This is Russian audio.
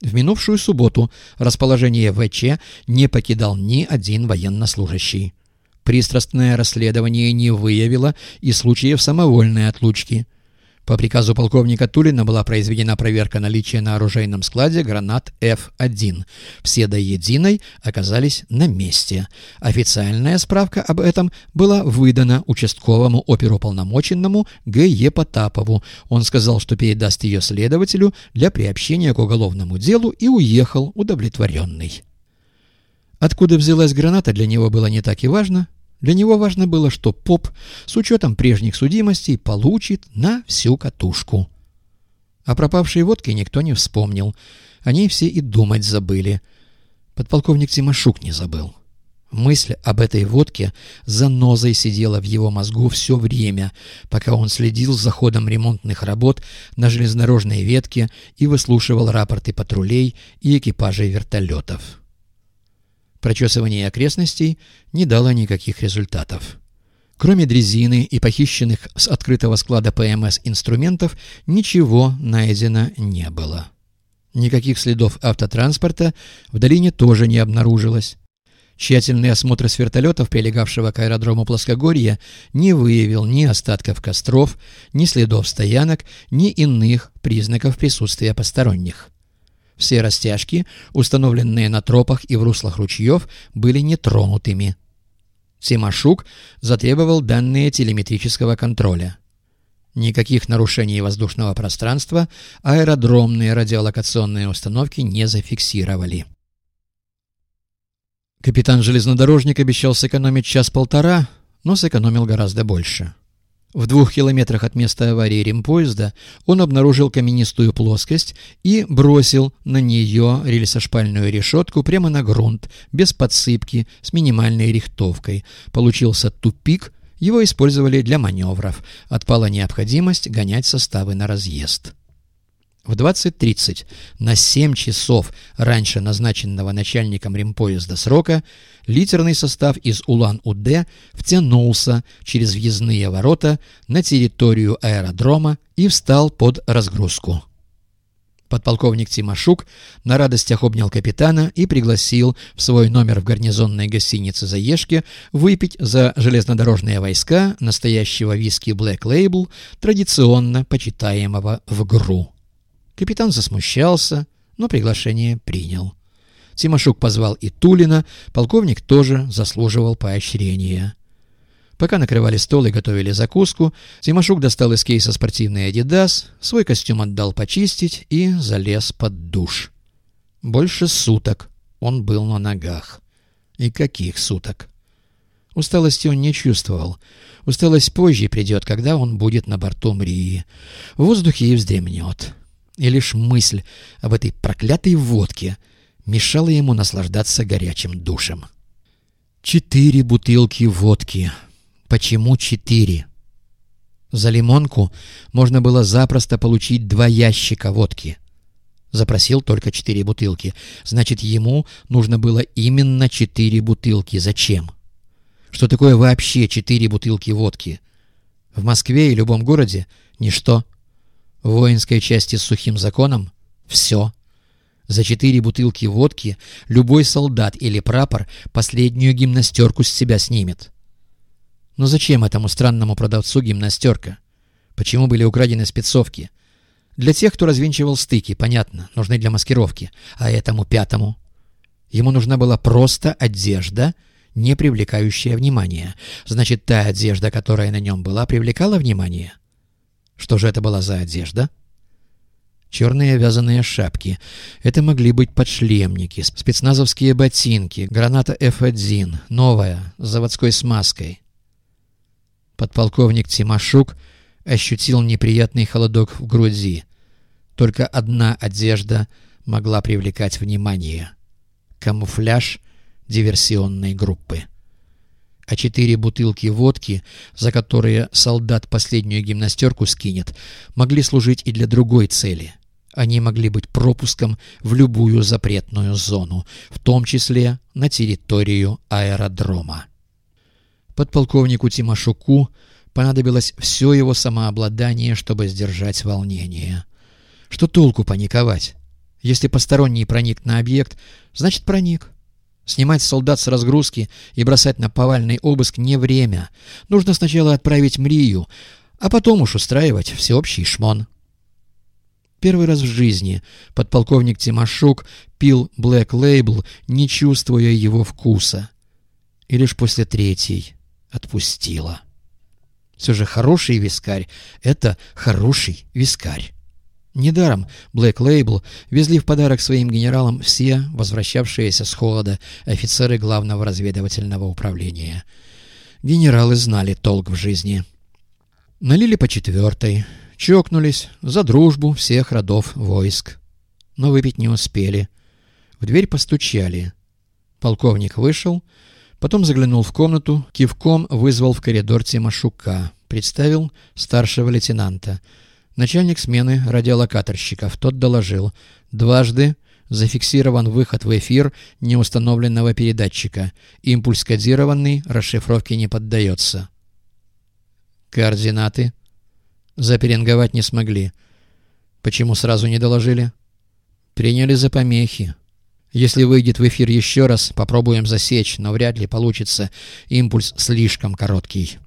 В минувшую субботу расположение ВЧ не покидал ни один военнослужащий. Пристрастное расследование не выявило и случаев самовольной отлучки. По приказу полковника Тулина была произведена проверка наличия на оружейном складе гранат F1. Все до единой оказались на месте. Официальная справка об этом была выдана участковому оперуполномоченному Г.Е. Потапову. Он сказал, что передаст ее следователю для приобщения к уголовному делу и уехал удовлетворенный. Откуда взялась граната, для него было не так и важно. Для него важно было, что поп с учетом прежних судимостей получит на всю катушку. О пропавшей водке никто не вспомнил. О ней все и думать забыли. Подполковник Тимошук не забыл. Мысль об этой водке занозой сидела в его мозгу все время, пока он следил за ходом ремонтных работ на железнодорожной ветке и выслушивал рапорты патрулей и экипажей вертолетов. Прочесывание окрестностей не дало никаких результатов. Кроме дрезины и похищенных с открытого склада ПМС инструментов, ничего найдено не было. Никаких следов автотранспорта в долине тоже не обнаружилось. Тщательный осмотр с вертолетов, прилегавшего к аэродрому Плоскогорья, не выявил ни остатков костров, ни следов стоянок, ни иных признаков присутствия посторонних. Все растяжки, установленные на тропах и в руслах ручьев, были нетронутыми. Тимошук затребовал данные телеметрического контроля. Никаких нарушений воздушного пространства аэродромные радиолокационные установки не зафиксировали. Капитан-железнодорожник обещал сэкономить час-полтора, но сэкономил гораздо больше. В двух километрах от места аварии ремпоезда он обнаружил каменистую плоскость и бросил на нее рельсошпальную решетку прямо на грунт, без подсыпки, с минимальной рихтовкой. Получился тупик, его использовали для маневров. Отпала необходимость гонять составы на разъезд. В 20.30, на 7 часов раньше назначенного начальником ремпоезда срока, литерный состав из Улан-Удэ втянулся через въездные ворота на территорию аэродрома и встал под разгрузку. Подполковник Тимошук на радостях обнял капитана и пригласил в свой номер в гарнизонной гостинице «Заешке» выпить за железнодорожные войска настоящего виски Black Label, традиционно почитаемого в ГРУ. Капитан засмущался, но приглашение принял. Тимошук позвал и Тулина, полковник тоже заслуживал поощрения. Пока накрывали стол и готовили закуску, Тимошук достал из кейса спортивный «Адидас», свой костюм отдал почистить и залез под душ. Больше суток он был на ногах. И каких суток? Усталости он не чувствовал. Усталость позже придет, когда он будет на борту Мрии. В воздухе и вздремнет и лишь мысль об этой проклятой водке мешала ему наслаждаться горячим душем. Четыре бутылки водки. Почему четыре? За лимонку можно было запросто получить два ящика водки. Запросил только четыре бутылки. Значит, ему нужно было именно четыре бутылки. Зачем? Что такое вообще четыре бутылки водки? В Москве и любом городе — ничто. В воинской части с сухим законом — все. За четыре бутылки водки любой солдат или прапор последнюю гимнастерку с себя снимет. Но зачем этому странному продавцу гимнастерка? Почему были украдены спецовки? Для тех, кто развинчивал стыки, понятно, нужны для маскировки. А этому пятому? Ему нужна была просто одежда, не привлекающая внимания. Значит, та одежда, которая на нем была, привлекала внимание — что же это была за одежда? Черные вязаные шапки. Это могли быть подшлемники, спецназовские ботинки, граната F1, новая, с заводской смазкой. Подполковник Тимошук ощутил неприятный холодок в груди. Только одна одежда могла привлекать внимание. Камуфляж диверсионной группы а четыре бутылки водки, за которые солдат последнюю гимнастерку скинет, могли служить и для другой цели. Они могли быть пропуском в любую запретную зону, в том числе на территорию аэродрома. Подполковнику Тимошуку понадобилось все его самообладание, чтобы сдержать волнение. Что толку паниковать? Если посторонний проник на объект, значит проник. Снимать солдат с разгрузки и бросать на повальный обыск не время. Нужно сначала отправить Мрию, а потом уж устраивать всеобщий шмон. Первый раз в жизни подполковник Тимошук пил Black Label, не чувствуя его вкуса. И лишь после третьей отпустила. Все же хороший вискарь — это хороший вискарь. Недаром Black Label везли в подарок своим генералам все возвращавшиеся с холода офицеры главного разведывательного управления. Генералы знали толк в жизни. Налили по четвертой, чокнулись за дружбу всех родов войск. Но выпить не успели. В дверь постучали. Полковник вышел, потом заглянул в комнату, кивком вызвал в коридор Тимошука, представил старшего лейтенанта — Начальник смены радиолокаторщиков, тот доложил. Дважды зафиксирован выход в эфир неустановленного передатчика. Импульс кодированный, расшифровке не поддается. Координаты? Заперинговать не смогли. Почему сразу не доложили? Приняли за помехи. Если выйдет в эфир еще раз, попробуем засечь, но вряд ли получится. Импульс слишком короткий.